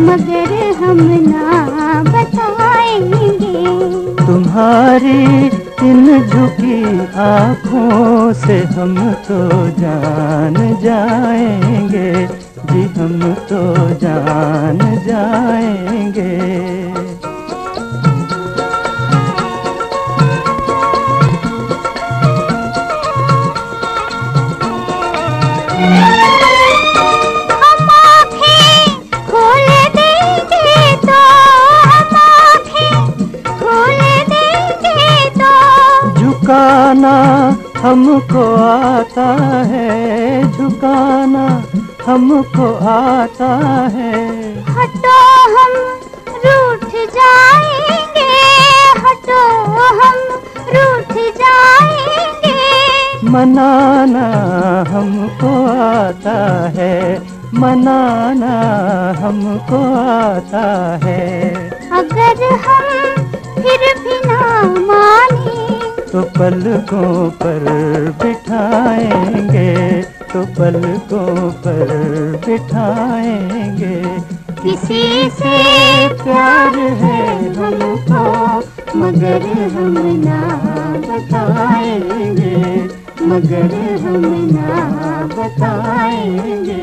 मगर हम ना बताएँगे। तुम्हारी इन झुकी आँखों से हम तो जान जाएँगे। जी, हम तो जान जाएँगे। हम झुकाना हमको आता है झुकाना हमको आता है। हटो हम रूठ जाएँगे हटो हम रूठ जाएँगे। मनाना हमको आता है मनाना हमको आता है। तो पलकों पर बिठाएँगे तो पलकों पर बिठाएँगे। किसी से प्यार है हमको, मगर हम ना बताएँगे, मगर हम ना बताएँगे।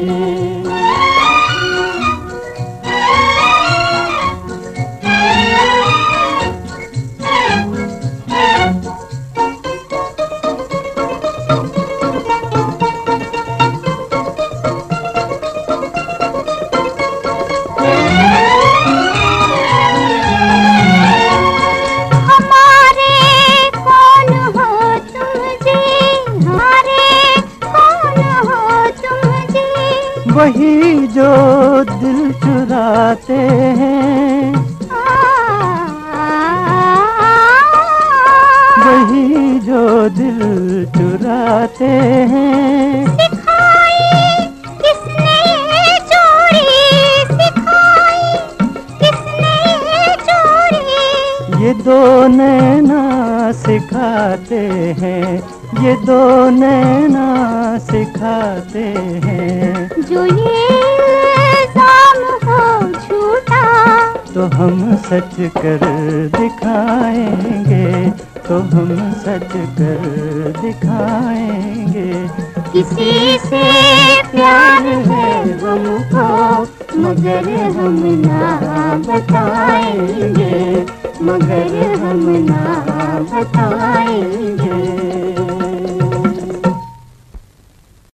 वही जो दिल चुराते हैं। वही जो दिल चुराते हैं। सिखाई किसने ये चोरी? सिखाई किसने ये चोरी? ये दो नैना सिखाते हैं। ये दो नैना सिखाते हैं। तो हम सच कर दिखाएँगे तो हम सच कर दिखाएँगे। किसी से प्यार है हमको, मगर हम ना बताएँगे, मगर हम ना बताएँगे।